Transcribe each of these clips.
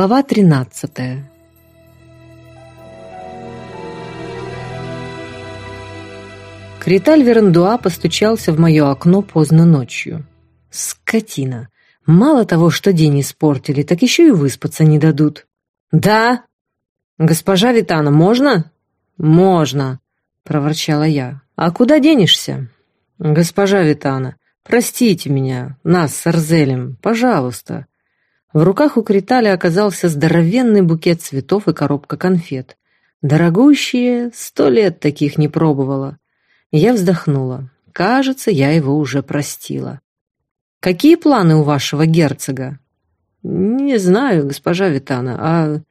Глава 13 Криталь Верандуа постучался в мое окно поздно ночью. Скотина! Мало того, что день испортили, так еще и выспаться не дадут. «Да!» «Госпожа Витана, можно?» «Можно!» — проворчала я. «А куда денешься?» «Госпожа Витана, простите меня, нас с Арзелем, пожалуйста». В руках у Криталя оказался здоровенный букет цветов и коробка конфет. Дорогущие, сто лет таких не пробовала. Я вздохнула. Кажется, я его уже простила. «Какие планы у вашего герцога?» «Не знаю, госпожа Витана, а...»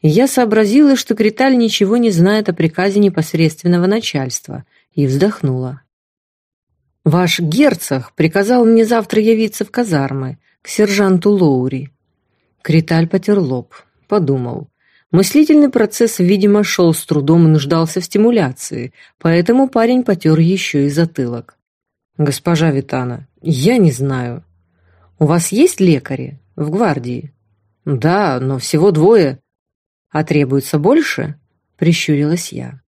Я сообразила, что Криталь ничего не знает о приказе непосредственного начальства, и вздохнула. «Ваш герцог приказал мне завтра явиться в казармы, к сержанту Лоури». Криталь потер лоб, подумал. Мыслительный процесс, видимо, шел с трудом и нуждался в стимуляции, поэтому парень потер еще и затылок. «Госпожа Витана, я не знаю. У вас есть лекари в гвардии?» «Да, но всего двое. А требуется больше?» — прищурилась я.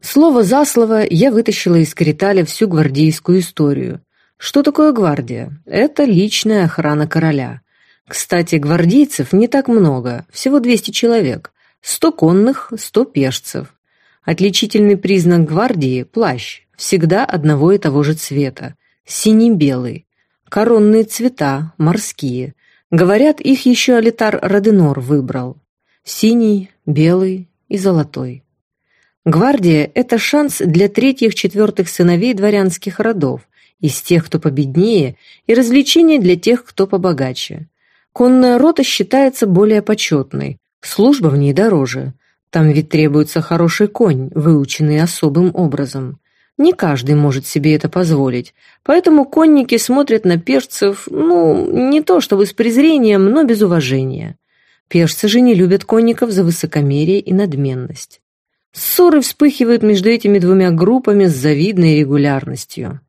Слово за слово я вытащила из Криталя всю гвардейскую историю. Что такое гвардия? Это личная охрана короля. Кстати, гвардейцев не так много, всего 200 человек. 100 конных, 100 пешцев. Отличительный признак гвардии – плащ, всегда одного и того же цвета, синий-белый. Коронные цвета, морские. Говорят, их еще Алитар Роденор выбрал. Синий, белый и золотой. Гвардия – это шанс для третьих-четвертых сыновей дворянских родов, из тех, кто победнее, и развлечение для тех, кто побогаче. Конная рота считается более почетной, служба в ней дороже. Там ведь требуется хороший конь, выученный особым образом. Не каждый может себе это позволить, поэтому конники смотрят на пешцев, ну, не то чтобы с презрением, но без уважения. Пешцы же не любят конников за высокомерие и надменность. Ссоры вспыхивают между этими двумя группами с завидной регулярностью.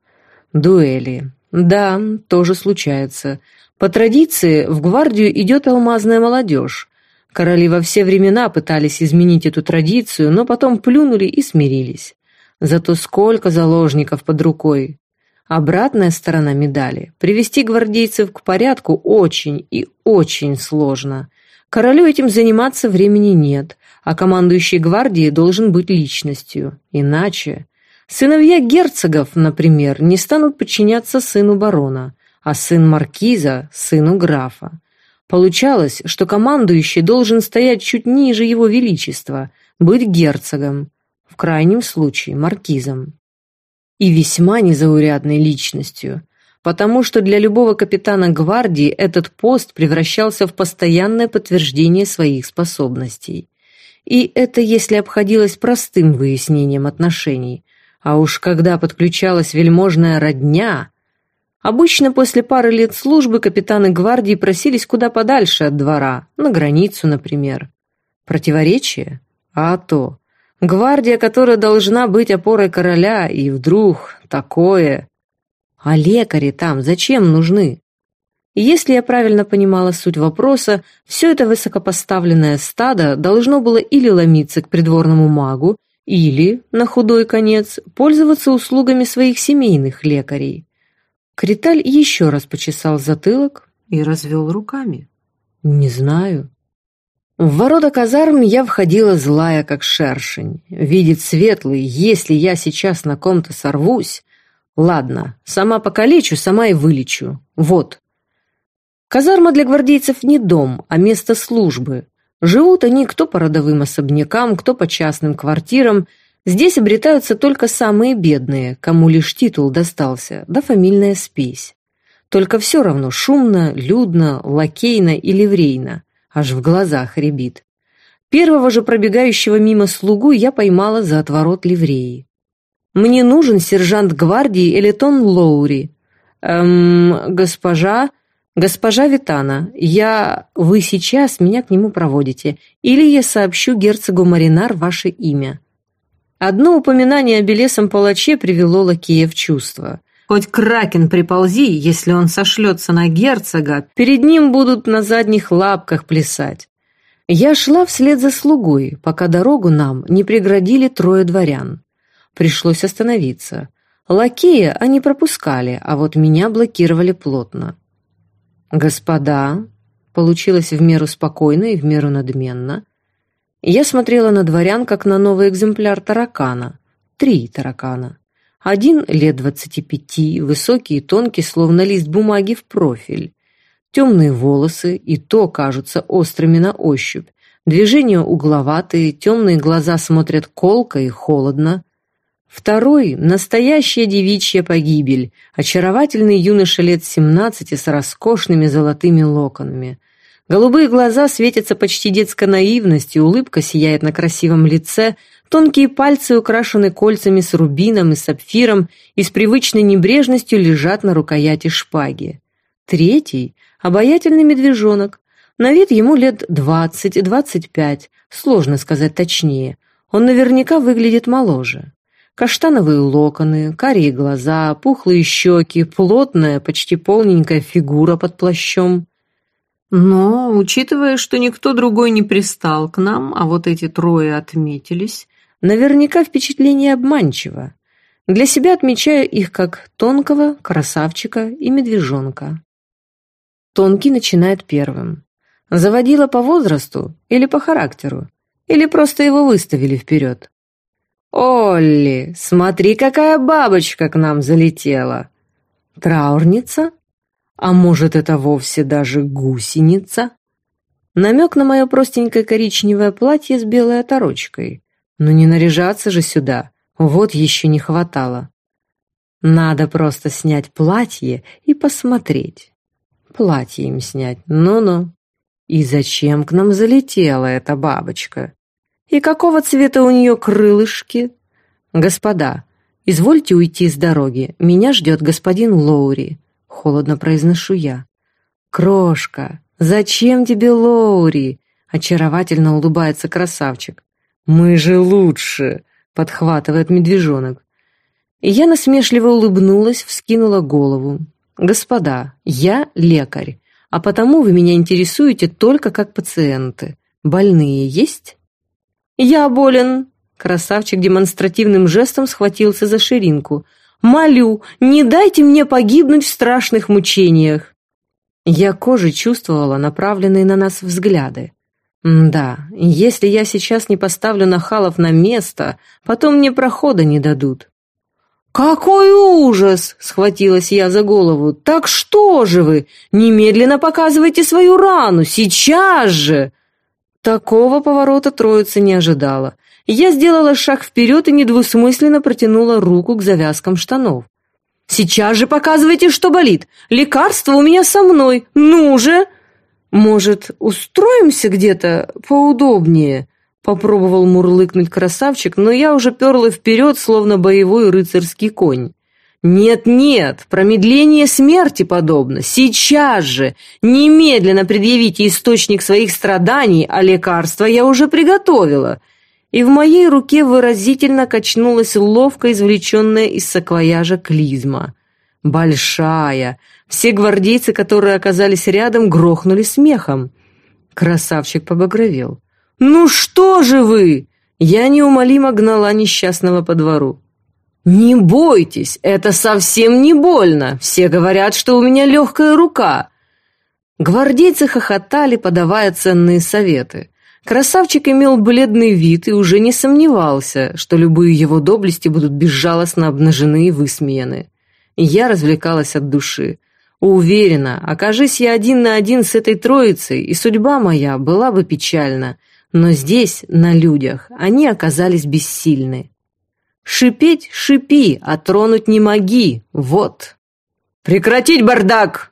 Дуэли. Да, тоже случается. По традиции в гвардию идет алмазная молодежь. Короли во все времена пытались изменить эту традицию, но потом плюнули и смирились. Зато сколько заложников под рукой. Обратная сторона медали. Привести гвардейцев к порядку очень и очень сложно. Королю этим заниматься времени нет, а командующий гвардией должен быть личностью. Иначе... Сыновья герцогов, например, не станут подчиняться сыну барона, а сын маркиза – сыну графа. Получалось, что командующий должен стоять чуть ниже его величества, быть герцогом, в крайнем случае маркизом. И весьма незаурядной личностью, потому что для любого капитана гвардии этот пост превращался в постоянное подтверждение своих способностей. И это если обходилось простым выяснением отношений, а уж когда подключалась вельможная родня – Обычно после пары лет службы капитаны гвардии просились куда подальше от двора, на границу, например. Противоречие? А то. Гвардия, которая должна быть опорой короля, и вдруг такое. А лекари там зачем нужны? Если я правильно понимала суть вопроса, все это высокопоставленное стадо должно было или ломиться к придворному магу, или, на худой конец, пользоваться услугами своих семейных лекарей. Криталь еще раз почесал затылок и развел руками. «Не знаю». В ворота казарм я входила злая, как шершень. Видит светлый, если я сейчас на ком-то сорвусь... Ладно, сама покалечу, сама и вылечу. Вот. Казарма для гвардейцев не дом, а место службы. Живут они кто по родовым особнякам, кто по частным квартирам – Здесь обретаются только самые бедные, кому лишь титул достался, да фамильная спесь. Только все равно шумно, людно, лакейно и ливрейно, аж в глазах рябит. Первого же пробегающего мимо слугу я поймала за отворот ливреи. «Мне нужен сержант гвардии Элитон Лоури». «Эм, госпожа...» «Госпожа Витана, я... Вы сейчас меня к нему проводите, или я сообщу герцогу Маринар ваше имя». Одно упоминание о белесом палаче привело лакея в чувство. Хоть кракен приползи, если он сошлется на герцога, перед ним будут на задних лапках плясать. Я шла вслед за слугой, пока дорогу нам не преградили трое дворян. Пришлось остановиться. Лакея они пропускали, а вот меня блокировали плотно. «Господа», получилось в меру спокойно и в меру надменно, я смотрела на дворян, как на новый экземпляр таракана. Три таракана. Один лет двадцати пяти, высокий и тонкий, словно лист бумаги в профиль. Темные волосы и то кажутся острыми на ощупь. Движения угловатые, темные глаза смотрят колко и холодно. Второй — настоящая девичья погибель, очаровательный юноша лет семнадцати с роскошными золотыми локонами. Голубые глаза светятся почти детской наивностью, улыбка сияет на красивом лице, тонкие пальцы украшены кольцами с рубином и сапфиром и с привычной небрежностью лежат на рукояти шпаги. Третий — обаятельный медвежонок. На вид ему лет двадцать-двадцать пять, сложно сказать точнее. Он наверняка выглядит моложе. Каштановые локоны, карие глаза, пухлые щеки, плотная, почти полненькая фигура под плащом. Но, учитывая, что никто другой не пристал к нам, а вот эти трое отметились, наверняка впечатление обманчиво. Для себя отмечаю их как тонкого, красавчика и медвежонка. Тонкий начинает первым. Заводила по возрасту или по характеру? Или просто его выставили вперед? «Олли, смотри, какая бабочка к нам залетела!» «Траурница?» А может, это вовсе даже гусеница? Намек на мое простенькое коричневое платье с белой оторочкой. Но не наряжаться же сюда, вот еще не хватало. Надо просто снять платье и посмотреть. Платье им снять, ну-ну. И зачем к нам залетела эта бабочка? И какого цвета у нее крылышки? Господа, извольте уйти с дороги, меня ждет господин Лоури холодно произношу я. «Крошка, зачем тебе Лоури?» — очаровательно улыбается красавчик. «Мы же лучше!» — подхватывает медвежонок. Я насмешливо улыбнулась, вскинула голову. «Господа, я лекарь, а потому вы меня интересуете только как пациенты. Больные есть?» «Я болен!» Красавчик демонстративным жестом схватился за ширинку — Молю, не дайте мне погибнуть в страшных мучениях!» Я кожей чувствовала направленные на нас взгляды. Да, если я сейчас не поставлю нахалов на место, потом мне прохода не дадут. «Какой ужас!» — схватилась я за голову. «Так что же вы? Немедленно показывайте свою рану! Сейчас же!» Такого поворота троица не ожидала. Я сделала шаг вперед и недвусмысленно протянула руку к завязкам штанов. «Сейчас же показывайте, что болит! Лекарство у меня со мной! Ну же!» «Может, устроимся где-то поудобнее?» Попробовал мурлыкнуть красавчик, но я уже перла вперед, словно боевой рыцарский конь. «Нет-нет, промедление смерти подобно. Сейчас же, немедленно предъявите источник своих страданий, а лекарство я уже приготовила и в моей руке выразительно качнулась ловко извлеченная из саквояжа клизма. Большая. Все гвардейцы, которые оказались рядом, грохнули смехом. Красавчик побагровел. «Ну что же вы?» Я неумолимо гнала несчастного по двору. «Не бойтесь, это совсем не больно. Все говорят, что у меня легкая рука». Гвардейцы хохотали, подавая ценные советы. Красавчик имел бледный вид и уже не сомневался, что любые его доблести будут безжалостно обнажены и высмеяны. Я развлекалась от души. Уверена, окажись я один на один с этой троицей, и судьба моя была бы печальна, но здесь, на людях, они оказались бессильны. «Шипеть — шипи, а тронуть не моги, вот!» «Прекратить бардак!»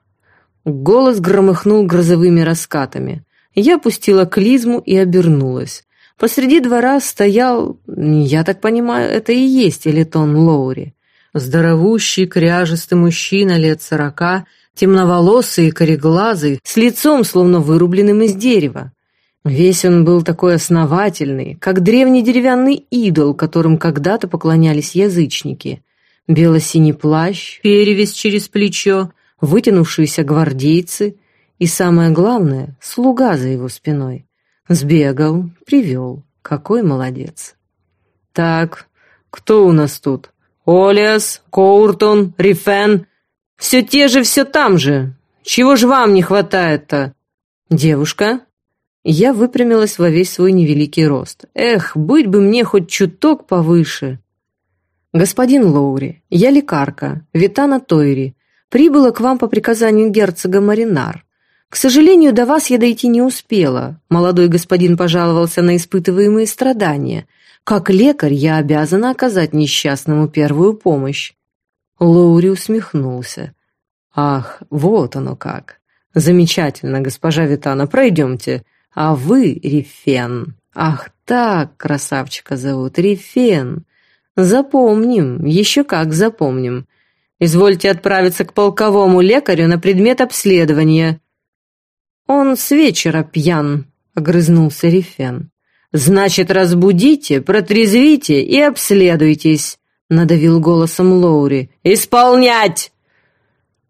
Голос громыхнул грозовыми раскатами. Я пустила клизму и обернулась. Посреди двора стоял, я так понимаю, это и есть Элитон Лоури. Здоровущий, кряжестый мужчина лет сорока, темноволосый и кореглазый, с лицом, словно вырубленным из дерева. Весь он был такой основательный, как древний деревянный идол, которым когда-то поклонялись язычники. бело-синий плащ, перевязь через плечо, вытянувшиеся гвардейцы и, самое главное, слуга за его спиной. Сбегал, привел. Какой молодец. Так, кто у нас тут? Олиас, Коуртон, Рифен. Все те же, все там же. Чего же вам не хватает-то? Девушка? Я выпрямилась во весь свой невеликий рост. Эх, быть бы мне хоть чуток повыше. Господин Лоури, я лекарка, Витана Тойри. Прибыла к вам по приказанию герцога Маринар. К сожалению, до вас я дойти не успела. Молодой господин пожаловался на испытываемые страдания. Как лекарь я обязана оказать несчастному первую помощь. Лоури усмехнулся. Ах, вот оно как. Замечательно, госпожа Витана, пройдемте. А вы, Рифен. Ах так, красавчика зовут, Рифен. Запомним, еще как запомним. Извольте отправиться к полковому лекарю на предмет обследования. Он с вечера пьян, огрызнулся Рифен. Значит, разбудите, протрезвите и обследуйтесь, надавил голосом Лоури. Исполнять!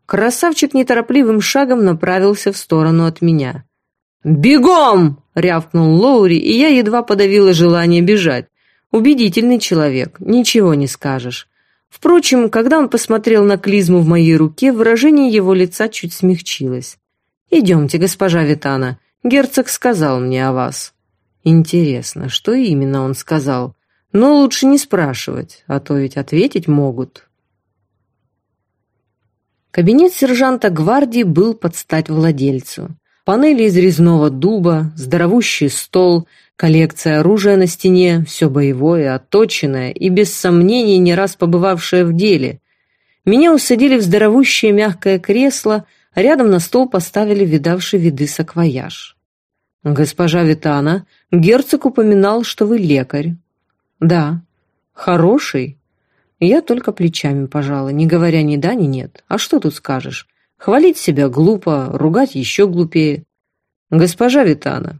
Красавчик неторопливым шагом направился в сторону от меня. «Бегом!» — рявкнул Лоури, и я едва подавила желание бежать. Убедительный человек, ничего не скажешь. Впрочем, когда он посмотрел на клизму в моей руке, выражение его лица чуть смягчилось. «Идемте, госпожа Витана, герцог сказал мне о вас». Интересно, что именно он сказал? Но лучше не спрашивать, а то ведь ответить могут. Кабинет сержанта гвардии был под стать владельцу. Панели из резного дуба, здоровущий стол, коллекция оружия на стене, все боевое, отточенное и, без сомнений, не раз побывавшее в деле. Меня усадили в здоровущее мягкое кресло, рядом на стол поставили видавший виды саквояж. «Госпожа Витана, герцог упоминал, что вы лекарь». «Да». «Хороший?» Я только плечами пожала, не говоря ни да, ни нет. А что тут скажешь? Хвалить себя глупо, ругать еще глупее. Госпожа Витана.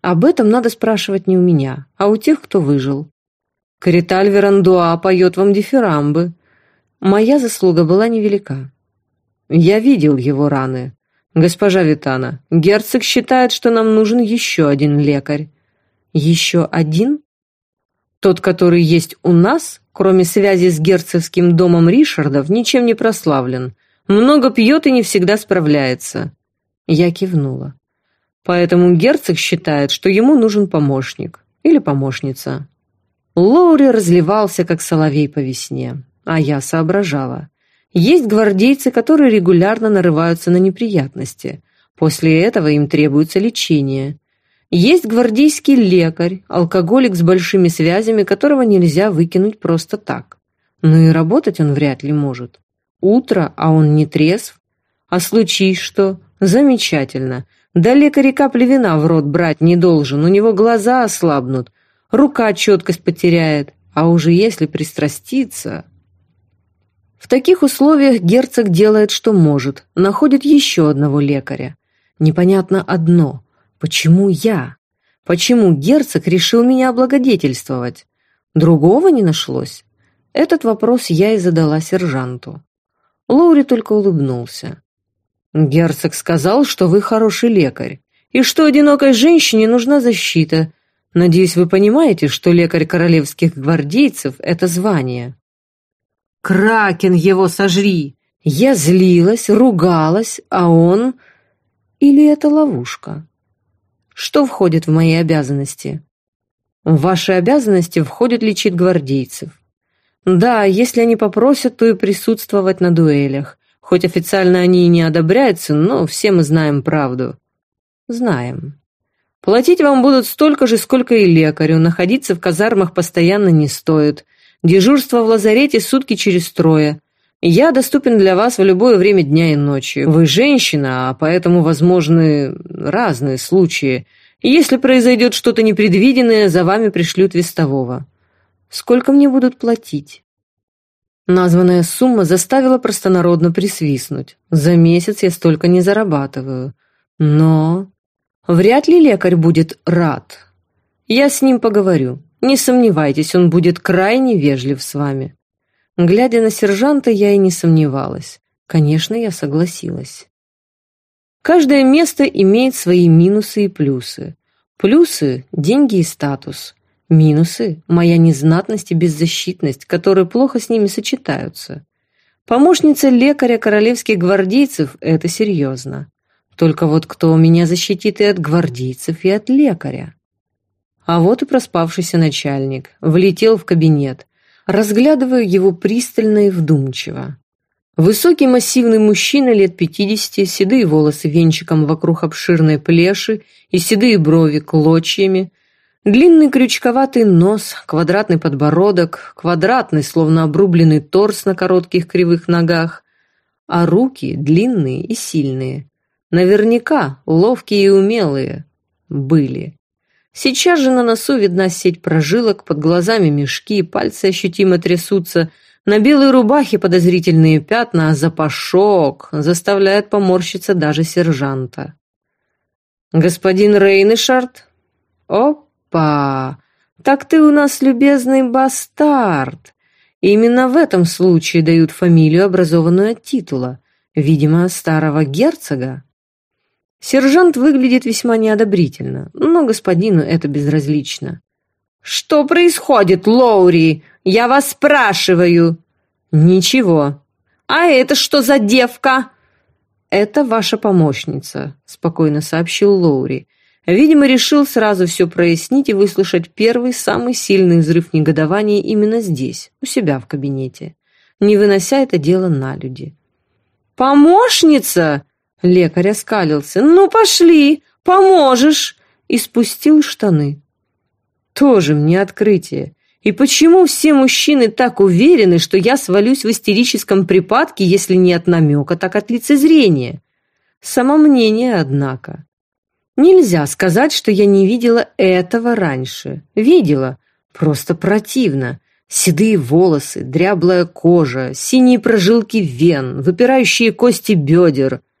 Об этом надо спрашивать не у меня, а у тех, кто выжил. Кариталь Верандуа поет вам дифирамбы. Моя заслуга была невелика. Я видел его раны. Госпожа Витана, герцог считает, что нам нужен еще один лекарь. Еще один? Тот, который есть у нас, кроме связи с герцогским домом Ришардов, ничем не прославлен. Много пьет и не всегда справляется. Я кивнула. Поэтому герцог считает, что ему нужен помощник. Или помощница. Лоури разливался, как соловей по весне. А я соображала. Есть гвардейцы, которые регулярно нарываются на неприятности. После этого им требуется лечение. Есть гвардейский лекарь, алкоголик с большими связями, которого нельзя выкинуть просто так. Но и работать он вряд ли может. Утро, а он не трезв. А случись что? Замечательно. Да лекарь капли вина в рот брать не должен, у него глаза ослабнут, рука четкость потеряет, а уже если пристраститься... В таких условиях герцог делает, что может, находит еще одного лекаря. Непонятно одно. Почему я? Почему герцог решил меня облагодетельствовать? Другого не нашлось? Этот вопрос я и задала сержанту. Лоури только улыбнулся. «Герцог сказал, что вы хороший лекарь, и что одинокой женщине нужна защита. Надеюсь, вы понимаете, что лекарь королевских гвардейцев — это звание». «Кракен его сожри!» Я злилась, ругалась, а он... Или это ловушка? Что входит в мои обязанности? В ваши обязанности входит лечить гвардейцев. Да, если они попросят, то и присутствовать на дуэлях. Хоть официально они и не одобряются, но все мы знаем правду. Знаем. Платить вам будут столько же, сколько и лекарю. Находиться в казармах постоянно не стоит. Дежурство в лазарете сутки через трое. Я доступен для вас в любое время дня и ночи. Вы женщина, а поэтому возможны разные случаи. Если произойдет что-то непредвиденное, за вами пришлют вестового. Сколько мне будут платить?» Названная сумма заставила простонародно присвистнуть. За месяц я столько не зарабатываю. Но... Вряд ли лекарь будет рад. Я с ним поговорю. Не сомневайтесь, он будет крайне вежлив с вами. Глядя на сержанта, я и не сомневалась. Конечно, я согласилась. Каждое место имеет свои минусы и плюсы. Плюсы – деньги и статус. Минусы – моя незнатность и беззащитность, которые плохо с ними сочетаются. Помощница лекаря королевских гвардейцев – это серьезно. Только вот кто меня защитит и от гвардейцев, и от лекаря? А вот и проспавшийся начальник. Влетел в кабинет. Разглядываю его пристально и вдумчиво. Высокий массивный мужчина лет пятидесяти, седые волосы венчиком вокруг обширной плеши и седые брови клочьями, длинный крючковатый нос, квадратный подбородок, квадратный, словно обрубленный торс на коротких кривых ногах, а руки длинные и сильные. Наверняка ловкие и умелые были. Сейчас же на носу видна сеть прожилок, под глазами мешки, пальцы ощутимо трясутся, на белой рубахе подозрительные пятна, а запашок заставляет поморщиться даже сержанта. «Господин Рейнышард?» «Опа! Так ты у нас любезный бастард!» Именно в этом случае дают фамилию, образованную от титула, видимо, старого герцога. Сержант выглядит весьма неодобрительно, но господину это безразлично. «Что происходит, Лоури? Я вас спрашиваю!» «Ничего». «А это что за девка?» «Это ваша помощница», — спокойно сообщил Лоури. Видимо, решил сразу все прояснить и выслушать первый, самый сильный взрыв негодования именно здесь, у себя в кабинете, не вынося это дело на люди. «Помощница?» Лекарь оскалился. «Ну, пошли, поможешь!» И спустил штаны. Тоже мне открытие. И почему все мужчины так уверены, что я свалюсь в истерическом припадке, если не от намека, так от лицезрения? Самомнение, однако. Нельзя сказать, что я не видела этого раньше. Видела. Просто противно. Седые волосы, дряблая кожа, синие прожилки вен, выпирающие кости бедер —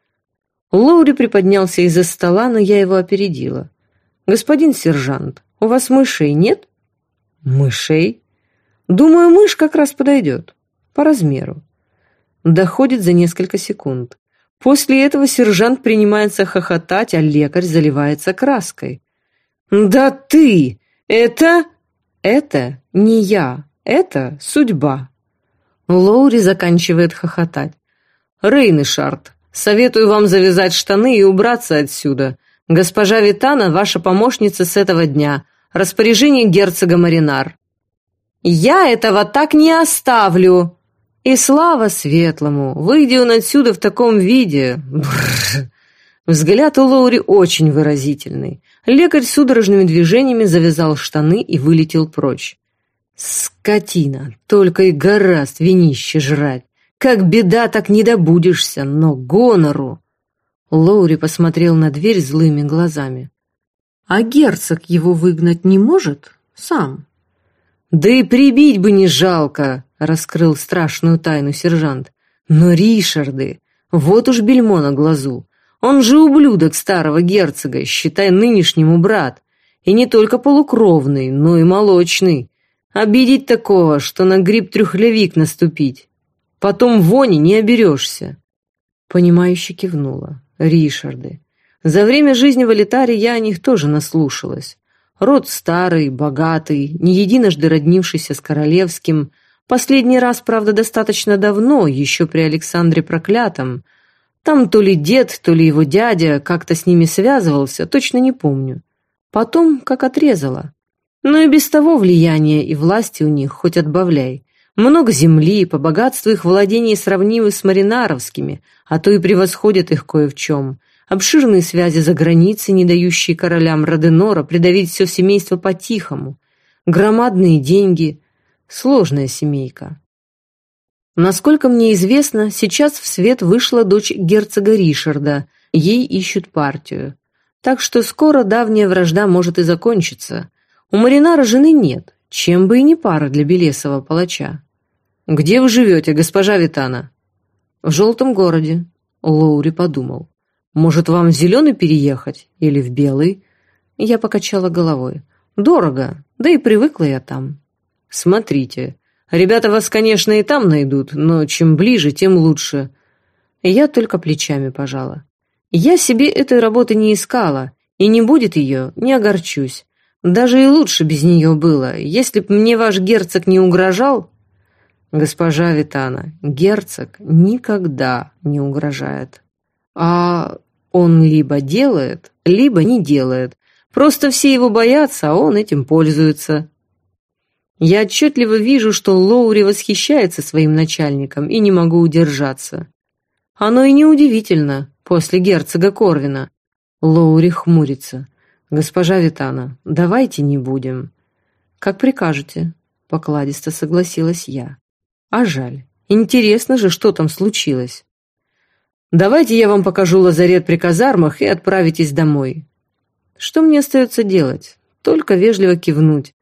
Лоури приподнялся из-за стола, но я его опередила. «Господин сержант, у вас мышей нет?» «Мышей?» «Думаю, мышь как раз подойдет. По размеру». Доходит за несколько секунд. После этого сержант принимается хохотать, а лекарь заливается краской. «Да ты! Это...» «Это не я. Это судьба». Лоури заканчивает хохотать. «Рейнышард, Советую вам завязать штаны и убраться отсюда. Госпожа Витана, ваша помощница с этого дня. Распоряжение герцога Маринар». «Я этого так не оставлю!» «И слава светлому! Выйди он отсюда в таком виде!» Бррр. Взгляд у Лоури очень выразительный. Лекарь судорожными движениями завязал штаны и вылетел прочь. «Скотина! Только и гораст винище жрать! Как беда, так не добудешься, но гонору!» Лоури посмотрел на дверь злыми глазами. «А герцог его выгнать не может? Сам?» «Да и прибить бы не жалко!» — раскрыл страшную тайну сержант. «Но Ришарды! Вот уж бельмо на глазу! Он же ублюдок старого герцога, считай нынешнему брат. И не только полукровный, но и молочный. Обидеть такого, что на гриб трюхлявик наступить. Потом вони не оберешься. Понимающе кивнула. Ришарды. За время жизни в Алитаре я о них тоже наслушалась. Род старый, богатый, не единожды роднившийся с королевским. Последний раз, правда, достаточно давно, еще при Александре Проклятом. Там то ли дед, то ли его дядя как-то с ними связывался, точно не помню. Потом как отрезала. Но и без того влияния и власти у них хоть отбавляй. Много земли, по богатству их владений сравнимы с маринаровскими, а то и превосходят их кое в чем. Обширные связи за границей, не дающие королям Роденора придавить все семейство по-тихому. Громадные деньги. Сложная семейка. Насколько мне известно, сейчас в свет вышла дочь герцога Ришарда, ей ищут партию. Так что скоро давняя вражда может и закончиться. У Маринара жены нет, чем бы и не пара для белесого палача. «Где вы живете, госпожа Витана?» «В желтом городе», — Лоури подумал. «Может, вам в зеленый переехать? Или в белый?» Я покачала головой. «Дорого, да и привыкла я там». «Смотрите, Ребята вас, конечно, и там найдут, но чем ближе, тем лучше. Я только плечами пожала. Я себе этой работы не искала, и не будет ее, не огорчусь. Даже и лучше без нее было. Если б мне ваш герцог не угрожал... Госпожа Витана, герцог никогда не угрожает. А он либо делает, либо не делает. Просто все его боятся, а он этим пользуется. Я отчетливо вижу, что Лоури восхищается своим начальником и не могу удержаться. Оно и неудивительно после герцога Корвина. Лоури хмурится. «Госпожа Витана, давайте не будем». «Как прикажете», — покладисто согласилась я. «А жаль. Интересно же, что там случилось». «Давайте я вам покажу лазарет при казармах и отправитесь домой». Что мне остается делать? Только вежливо кивнуть.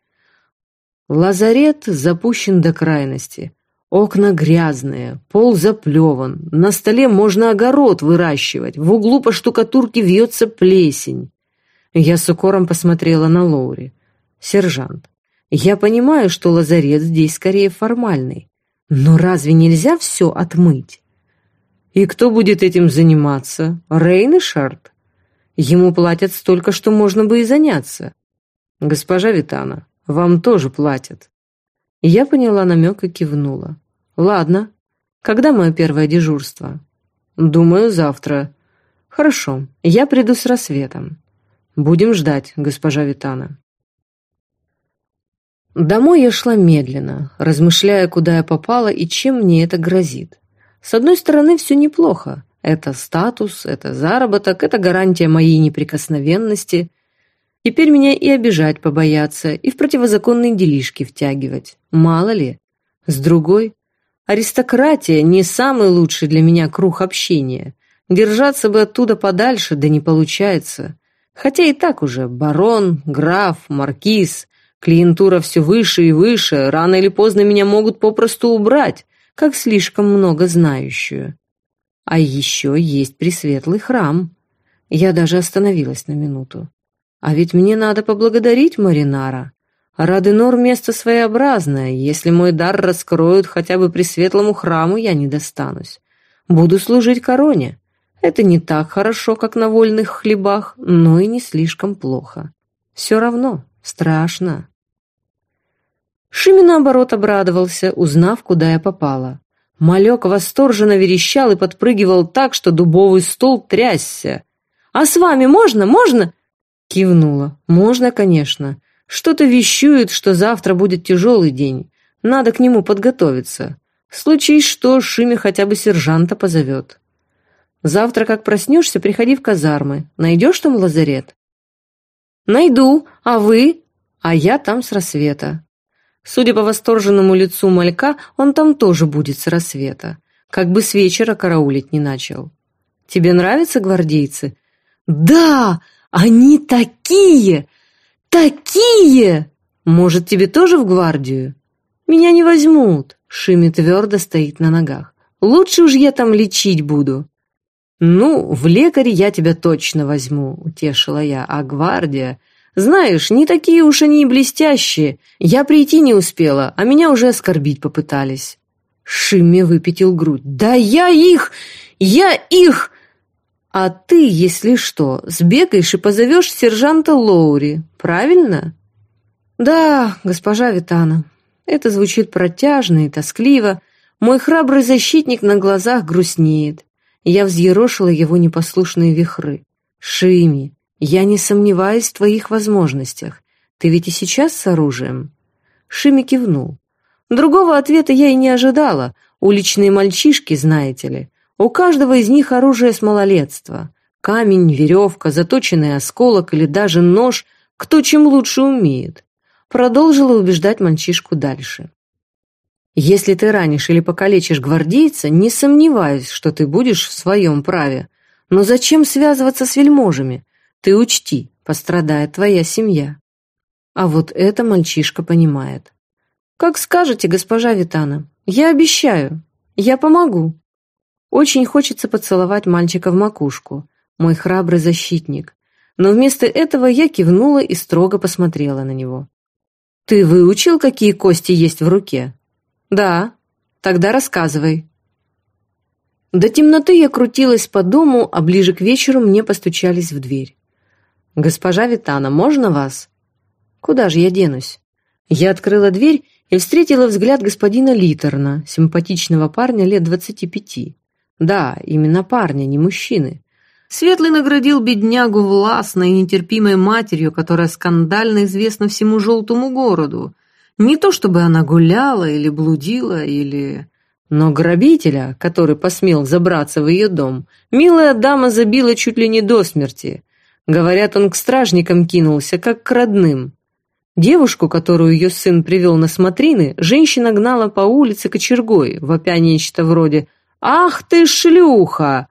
Лазарет запущен до крайности. Окна грязные, пол заплеван, на столе можно огород выращивать, в углу по штукатурке вьется плесень. Я с укором посмотрела на Лоури. «Сержант, я понимаю, что лазарет здесь скорее формальный, но разве нельзя все отмыть?» «И кто будет этим заниматься? Рейн и Шарт? Ему платят столько, что можно бы и заняться. Госпожа Витана, вам тоже платят». Я поняла намек и кивнула. «Ладно. Когда мое первое дежурство?» «Думаю, завтра». «Хорошо, я приду с рассветом. Будем ждать, госпожа Витана. Домой я шла медленно, размышляя, куда я попала и чем мне это грозит. С одной стороны, все неплохо. Это статус, это заработок, это гарантия моей неприкосновенности. Теперь меня и обижать побояться, и в противозаконные делишки втягивать. Мало ли. С другой, аристократия не самый лучший для меня круг общения. Держаться бы оттуда подальше, да не получается. Хотя и так уже барон, граф, маркиз, клиентура все выше и выше, рано или поздно меня могут попросту убрать, как слишком много знающую. А еще есть пресветлый храм. Я даже остановилась на минуту. А ведь мне надо поблагодарить Маринара. Раденор место своеобразное, если мой дар раскроют хотя бы пресветлому храму, я не достанусь. Буду служить короне. Это не так хорошо, как на вольных хлебах, но и не слишком плохо. Все равно страшно. Шими, наоборот, обрадовался, узнав, куда я попала. Малек восторженно верещал и подпрыгивал так, что дубовый стол трясся. «А с вами можно? Можно?» Кивнула. «Можно, конечно. Что-то вещует, что завтра будет тяжелый день. Надо к нему подготовиться. В случае что, Шими хотя бы сержанта позовет». Завтра, как проснешься, приходи в казармы. Найдешь там лазарет?» «Найду. А вы?» «А я там с рассвета». Судя по восторженному лицу малька, он там тоже будет с рассвета. Как бы с вечера караулить не начал. «Тебе нравятся гвардейцы?» «Да! Они такие! Такие!» «Может, тебе тоже в гвардию?» «Меня не возьмут», — Шими твердо стоит на ногах. «Лучше уж я там лечить буду». «Ну, в лекаре я тебя точно возьму», — утешила я, «а гвардия...» «Знаешь, не такие уж они и блестящие. Я прийти не успела, а меня уже оскорбить попытались». Шимме выпятил грудь. «Да я их! Я их!» «А ты, если что, сбегаешь и позовешь сержанта Лоури, правильно?» «Да, госпожа Витана». Это звучит протяжно и тоскливо. Мой храбрый защитник на глазах грустнеет. Я взъерошила его непослушные вихры. «Шими, я не сомневаюсь в твоих возможностях. Ты ведь и сейчас с оружием?» Шими кивнул. Другого ответа я и не ожидала. Уличные мальчишки, знаете ли. У каждого из них оружие с малолетства. Камень, веревка, заточенный осколок или даже нож, кто чем лучше умеет. Продолжила убеждать мальчишку дальше. Если ты ранишь или покалечишь гвардейца, не сомневаюсь, что ты будешь в своем праве. Но зачем связываться с вельможами? Ты учти, пострадает твоя семья. А вот это мальчишка понимает. Как скажете, госпожа Витана. Я обещаю. Я помогу. Очень хочется поцеловать мальчика в макушку. Мой храбрый защитник. Но вместо этого я кивнула и строго посмотрела на него. «Ты выучил, какие кости есть в руке?» Да. Тогда рассказывай. До темноты я крутилась по дому, а ближе к вечеру мне постучались в дверь. «Госпожа Витана, можно вас?» «Куда же я денусь?» Я открыла дверь и встретила взгляд господина Литерна, симпатичного парня лет двадцати пяти. Да, именно парня, не мужчины. Светлый наградил беднягу властной и нетерпимой матерью, которая скандально известна всему желтому городу. Не то чтобы она гуляла или блудила, или... Но грабителя, который посмел забраться в ее дом, милая дама забила чуть ли не до смерти. Говорят, он к стражникам кинулся, как к родным. Девушку, которую ее сын привел на смотрины, женщина гнала по улице кочергой, вопя нечто вроде «Ах ты шлюха!».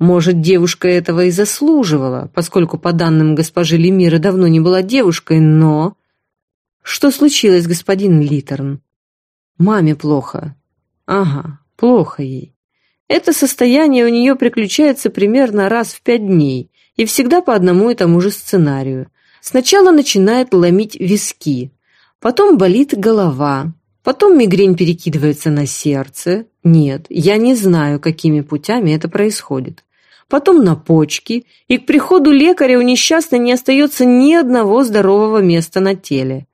Может, девушка этого и заслуживала, поскольку, по данным госпожи Лемира, давно не была девушкой, но... Что случилось, господин Литерн? Маме плохо. Ага, плохо ей. Это состояние у нее приключается примерно раз в пять дней, и всегда по одному и тому же сценарию. Сначала начинает ломить виски, потом болит голова, потом мигрень перекидывается на сердце. Нет, я не знаю, какими путями это происходит. Потом на почки, и к приходу лекаря у несчастной не остается ни одного здорового места на теле.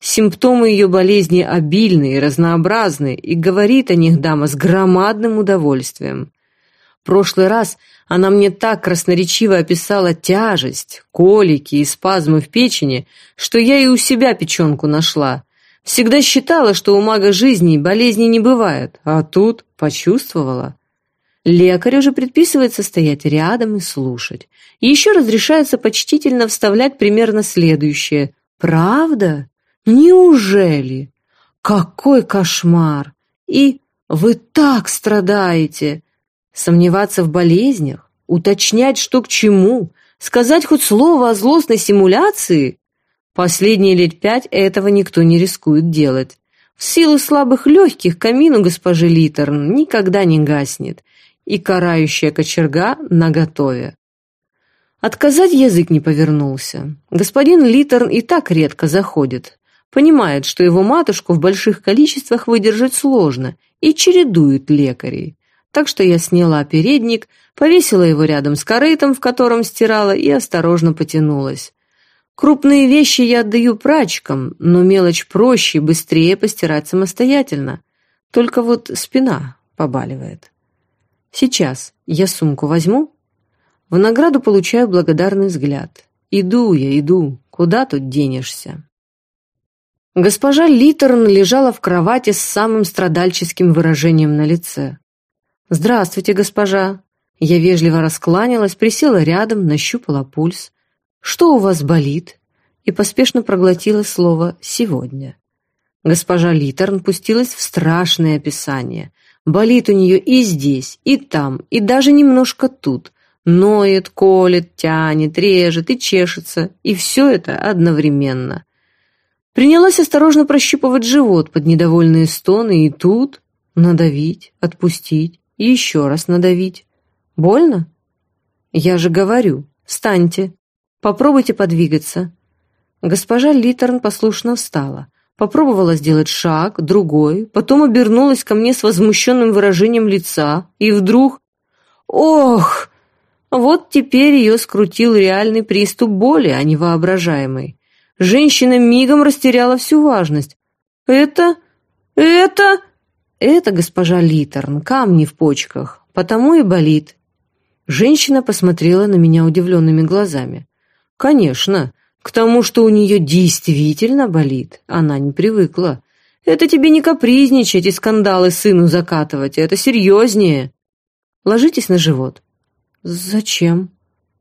Симптомы ее болезни обильны и разнообразны, и говорит о них дама с громадным удовольствием. В прошлый раз она мне так красноречиво описала тяжесть, колики и спазмы в печени, что я и у себя печенку нашла. Всегда считала, что у мага жизни болезни не бывает, а тут почувствовала. Лекарю же предписывается стоять рядом и слушать. Еще разрешается почтительно вставлять примерно следующее. «Правда? Неужели? Какой кошмар! И вы так страдаете! Сомневаться в болезнях, уточнять, что к чему, сказать хоть слово о злостной симуляции? Последние лет пять этого никто не рискует делать. В силу слабых легких камин госпожи Литерн никогда не гаснет, и карающая кочерга наготове. Отказать язык не повернулся. Господин Литерн и так редко заходит, понимает, что его матушку в больших количествах выдержать сложно, и чередует лекарей. Так что я сняла передник, повесила его рядом с корытом, в котором стирала, и осторожно потянулась. Крупные вещи я отдаю прачкам, но мелочь проще и быстрее постирать самостоятельно. Только вот спина побаливает. Сейчас я сумку возьму. В награду получаю благодарный взгляд. Иду я, иду, куда тут денешься? Госпожа Литерн лежала в кровати с самым страдальческим выражением на лице. «Здравствуйте, госпожа!» Я вежливо раскланялась, присела рядом, нащупала пульс. «Что у вас болит?» И поспешно проглотила слово «сегодня». Госпожа Литерн пустилась в страшное описание. Болит у нее и здесь, и там, и даже немножко тут. Ноет, колет, тянет, режет и чешется. И все это одновременно. Принялась осторожно прощупывать живот под недовольные стоны, и тут надавить, отпустить и еще раз надавить. Больно? Я же говорю, встаньте, попробуйте подвигаться. Госпожа Литерн послушно встала, попробовала сделать шаг, другой, потом обернулась ко мне с возмущенным выражением лица, и вдруг... Ох! Вот теперь ее скрутил реальный приступ боли, а не воображаемый. Женщина мигом растеряла всю важность. «Это... это...» «Это, госпожа Литерн, камни в почках, потому и болит». Женщина посмотрела на меня удивленными глазами. «Конечно, к тому, что у нее действительно болит, она не привыкла. Это тебе не капризничать и скандалы сыну закатывать, это серьезнее. Ложитесь на живот». «Зачем?»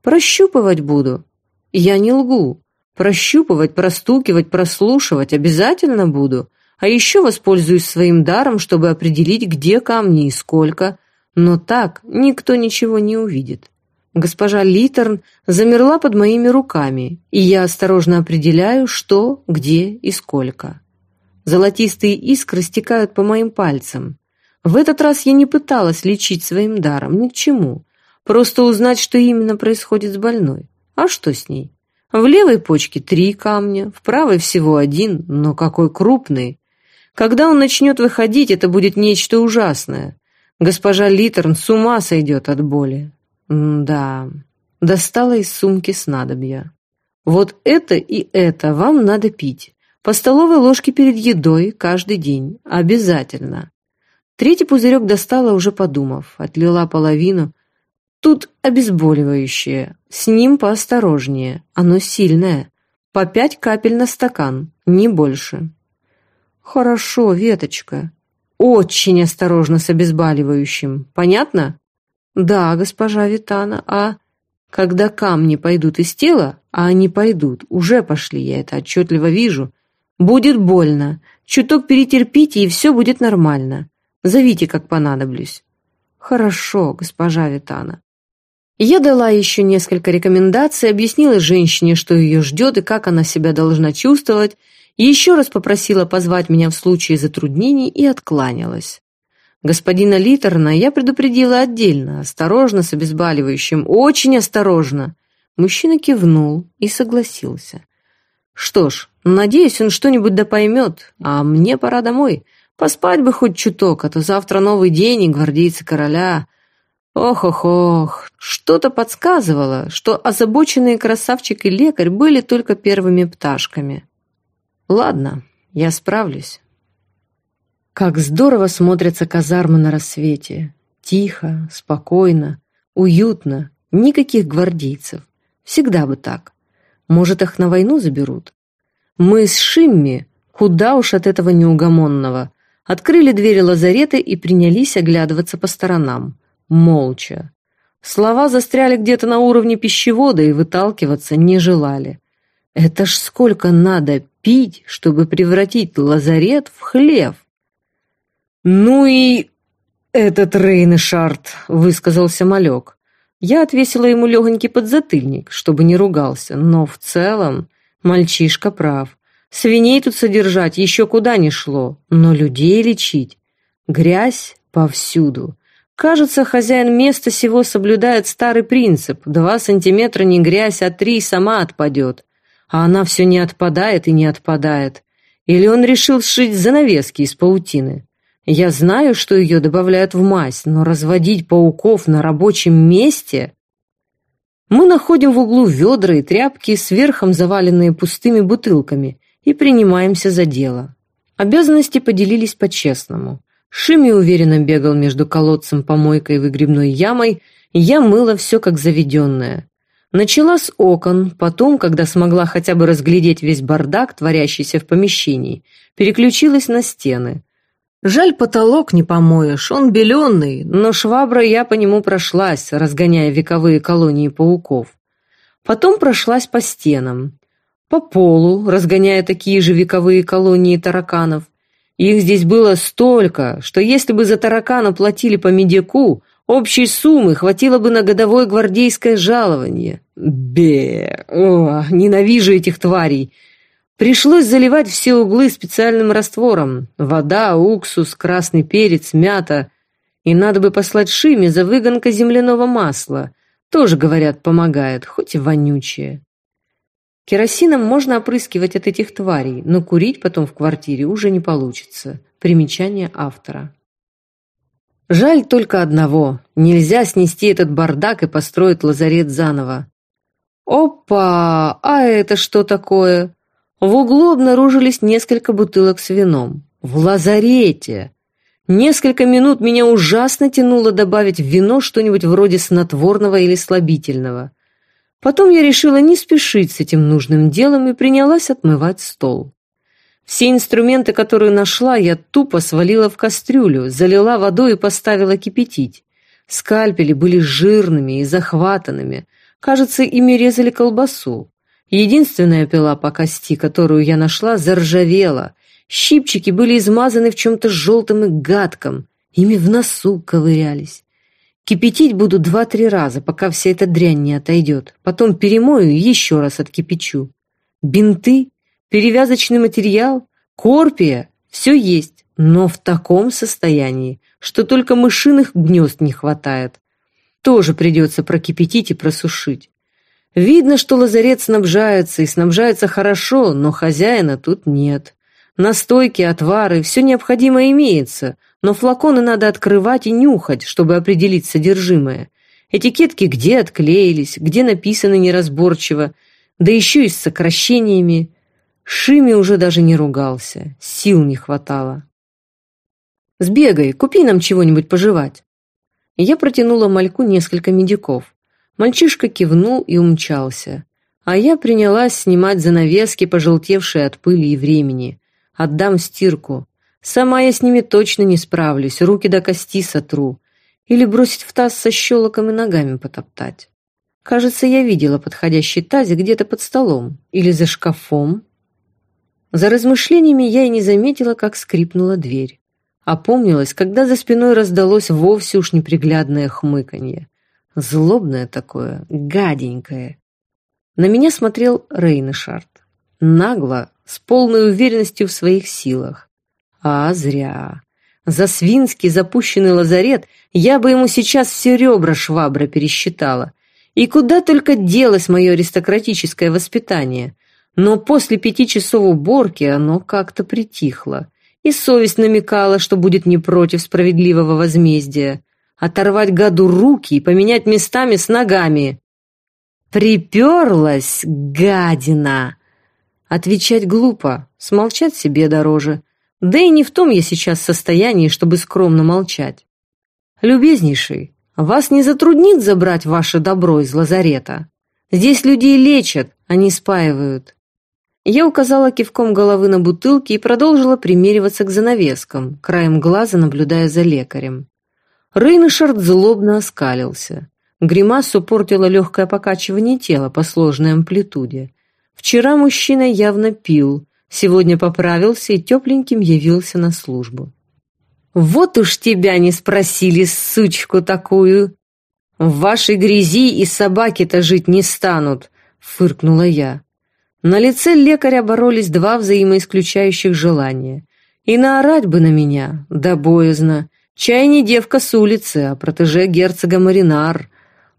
«Прощупывать буду». «Я не лгу. Прощупывать, простукивать, прослушивать обязательно буду. А еще воспользуюсь своим даром, чтобы определить, где камни и сколько. Но так никто ничего не увидит. Госпожа Литерн замерла под моими руками, и я осторожно определяю, что, где и сколько. Золотистые искры стекают по моим пальцам. В этот раз я не пыталась лечить своим даром, ни к чему. Просто узнать, что именно происходит с больной. А что с ней? В левой почке три камня, в правой всего один, но какой крупный. Когда он начнет выходить, это будет нечто ужасное. Госпожа Литерн с ума сойдет от боли. М да, достала из сумки снадобья. Вот это и это вам надо пить. По столовой ложке перед едой каждый день. Обязательно. Третий пузырек достала, уже подумав. Отлила половину. Тут обезболивающее. С ним поосторожнее. Оно сильное. По пять капель на стакан, не больше. Хорошо, Веточка. Очень осторожно с обезболивающим. Понятно? Да, госпожа Витана. А когда камни пойдут из тела, а они пойдут, уже пошли, я это отчетливо вижу, будет больно. Чуток перетерпите, и все будет нормально. Зовите, как понадоблюсь. Хорошо, госпожа Витана. Я дала еще несколько рекомендаций, объяснила женщине, что ее ждет и как она себя должна чувствовать, еще раз попросила позвать меня в случае затруднений и откланялась. Господина Литерна я предупредила отдельно, осторожно с обезболивающим, очень осторожно. Мужчина кивнул и согласился. Что ж, надеюсь, он что-нибудь да поймет, а мне пора домой. Поспать бы хоть чуток, а то завтра новый день и гвардейцы короля. Ох-ох-ох, что-то подсказывало, что озабоченные красавчик и лекарь были только первыми пташками. Ладно, я справлюсь. Как здорово смотрятся казармы на рассвете. Тихо, спокойно, уютно, никаких гвардейцев. Всегда бы так. Может, их на войну заберут? Мы с Шимми, куда уж от этого неугомонного, открыли двери лазарета и принялись оглядываться по сторонам. Молча. Слова застряли где-то на уровне пищевода и выталкиваться не желали. Это ж сколько надо пить, чтобы превратить лазарет в хлев. Ну и этот Рейнешард, высказался малек. Я отвесила ему легонький подзатыльник, чтобы не ругался, но в целом мальчишка прав. Свиней тут содержать еще куда ни шло, но людей лечить. Грязь повсюду. Кажется, хозяин места сего соблюдает старый принцип. Два сантиметра не грязь, а три сама отпадет а она все не отпадает и не отпадает. Или он решил сшить занавески из паутины. Я знаю, что ее добавляют в мазь, но разводить пауков на рабочем месте... Мы находим в углу ведра и тряпки, сверхом заваленные пустыми бутылками, и принимаемся за дело. Обязанности поделились по-честному. Шими уверенно бегал между колодцем, помойкой и выгребной ямой, и я мыла все как заведенное. Начала с окон, потом, когда смогла хотя бы разглядеть весь бардак, творящийся в помещении, переключилась на стены. Жаль, потолок не помоешь, он беленный, но шваброй я по нему прошлась, разгоняя вековые колонии пауков. Потом прошлась по стенам, по полу, разгоняя такие же вековые колонии тараканов. Их здесь было столько, что если бы за таракана платили по медику, Общей суммы хватило бы на годовое гвардейское жалование. Бе! О, ненавижу этих тварей! Пришлось заливать все углы специальным раствором. Вода, уксус, красный перец, мята. И надо бы послать Шиме за выгонка земляного масла. Тоже, говорят, помогает, хоть и вонючее. Керосином можно опрыскивать от этих тварей, но курить потом в квартире уже не получится. Примечание автора. Жаль только одного. Нельзя снести этот бардак и построить лазарет заново. Опа! А это что такое? В углу обнаружились несколько бутылок с вином. В лазарете! Несколько минут меня ужасно тянуло добавить в вино что-нибудь вроде снотворного или слабительного. Потом я решила не спешить с этим нужным делом и принялась отмывать стол. Все инструменты, которые нашла, я тупо свалила в кастрюлю, залила водой и поставила кипятить. Скальпели были жирными и захватанными. Кажется, ими резали колбасу. Единственная пила по кости, которую я нашла, заржавела. Щипчики были измазаны в чем-то желтом и гадком. Ими в носу ковырялись. Кипятить буду два-три раза, пока вся эта дрянь не отойдет. Потом перемою и еще раз откипячу. Бинты перевязочный материал, корпия, все есть, но в таком состоянии, что только мышиных гнезд не хватает. Тоже придется прокипятить и просушить. Видно, что лазарет снабжается, и снабжается хорошо, но хозяина тут нет. Настойки, отвары, все необходимое имеется, но флаконы надо открывать и нюхать, чтобы определить содержимое. Этикетки где отклеились, где написаны неразборчиво, да еще и с сокращениями. Шими уже даже не ругался, сил не хватало. «Сбегай, купи нам чего-нибудь пожевать». Я протянула мальку несколько медиков. Мальчишка кивнул и умчался. А я принялась снимать занавески, пожелтевшие от пыли и времени. Отдам стирку. Сама я с ними точно не справлюсь, руки до кости сотру. Или бросить в таз со щелоком и ногами потоптать. Кажется, я видела подходящий тазик где-то под столом или за шкафом. За размышлениями я и не заметила, как скрипнула дверь. Опомнилась, когда за спиной раздалось вовсе уж неприглядное хмыканье. Злобное такое, гаденькое. На меня смотрел Рейнешард. Нагло, с полной уверенностью в своих силах. А зря. За свинский запущенный лазарет я бы ему сейчас все ребра швабра пересчитала. И куда только делось мое аристократическое воспитание. Но после пяти часов уборки оно как-то притихло и совесть намекала, что будет не против справедливого возмездия. Оторвать гаду руки и поменять местами с ногами. Приперлась, гадина! Отвечать глупо, смолчать себе дороже. Да и не в том я сейчас состоянии, чтобы скромно молчать. Любезнейший, вас не затруднит забрать ваше добро из лазарета? Здесь людей лечат, а не спаивают. Я указала кивком головы на бутылки и продолжила примериваться к занавескам, краем глаза наблюдая за лекарем. Рейншард злобно оскалился. Гримасу портило легкое покачивание тела по сложной амплитуде. Вчера мужчина явно пил, сегодня поправился и тепленьким явился на службу. «Вот уж тебя не спросили, сучку такую!» «В вашей грязи и собаки-то жить не станут!» — фыркнула я. На лице лекаря боролись два взаимоисключающих желания. И наорать бы на меня, да боязно. Чай не девка с улицы, а протеже герцога Маринар.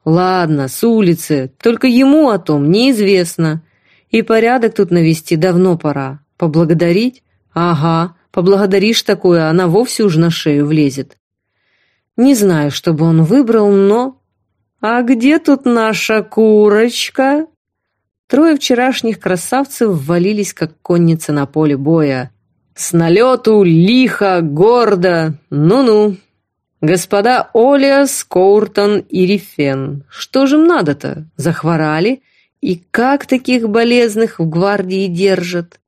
Ладно, с улицы, только ему о том неизвестно. И порядок тут навести давно пора. Поблагодарить? Ага, поблагодаришь такое, она вовсе уж на шею влезет. Не знаю, что бы он выбрал, но... «А где тут наша курочка?» Трое вчерашних красавцев ввалились, как конница на поле боя. С налету, лихо, гордо, ну-ну. Господа Олиас, Коуртон и Рифен, что же им надо-то? Захворали? И как таких болезных в гвардии держат?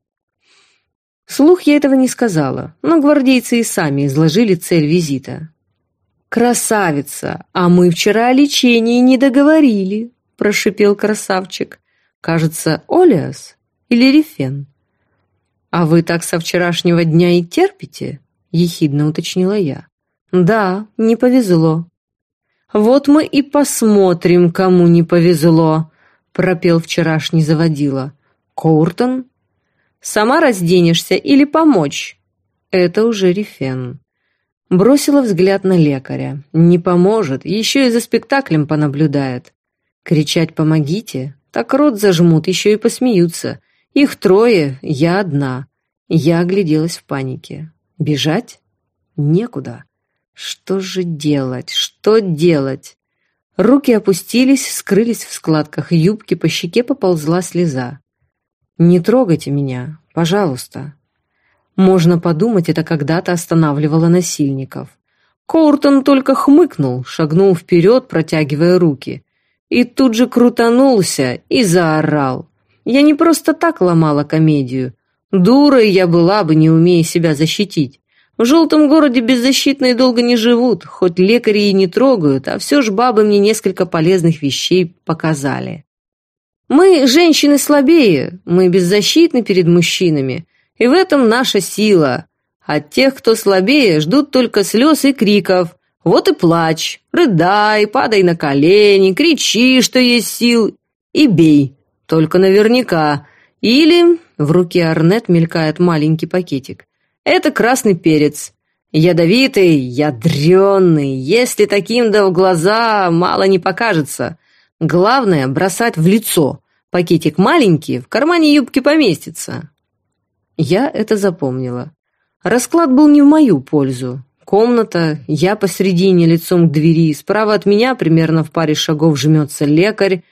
Слух я этого не сказала, но гвардейцы и сами изложили цель визита. «Красавица, а мы вчера о лечении не договорили», – прошипел красавчик. Кажется, Олиас или Рифен. А вы так со вчерашнего дня и терпите? Ехидно уточнила я. Да, не повезло. Вот мы и посмотрим, кому не повезло, пропел вчерашний заводила. Коуртон? Сама разденешься или помочь? Это уже Рифен. Бросила взгляд на лекаря. Не поможет, еще и за спектаклем понаблюдает. Кричать «помогите» Так рот зажмут, еще и посмеются. Их трое, я одна. Я огляделась в панике. Бежать? Некуда. Что же делать? Что делать? Руки опустились, скрылись в складках юбки, по щеке поползла слеза. «Не трогайте меня, пожалуйста». Можно подумать, это когда-то останавливало насильников. Коуртон только хмыкнул, шагнул вперед, протягивая руки и тут же крутанулся и заорал. Я не просто так ломала комедию. Дурой я была бы, не умея себя защитить. В желтом городе беззащитные долго не живут, хоть лекари и не трогают, а все ж бабы мне несколько полезных вещей показали. Мы, женщины, слабее, мы беззащитны перед мужчинами, и в этом наша сила. От тех, кто слабее, ждут только слез и криков, вот и плачь, рыдай, падай на колени, кричи, что есть сил, и бей, только наверняка. Или в руке Арнет мелькает маленький пакетик. Это красный перец. Ядовитый, ядреный, если таким да в глаза мало не покажется. Главное бросать в лицо. Пакетик маленький, в кармане юбки поместится. Я это запомнила. Расклад был не в мою пользу. Комната, я посредине лицом к двери, справа от меня примерно в паре шагов жмется лекарь,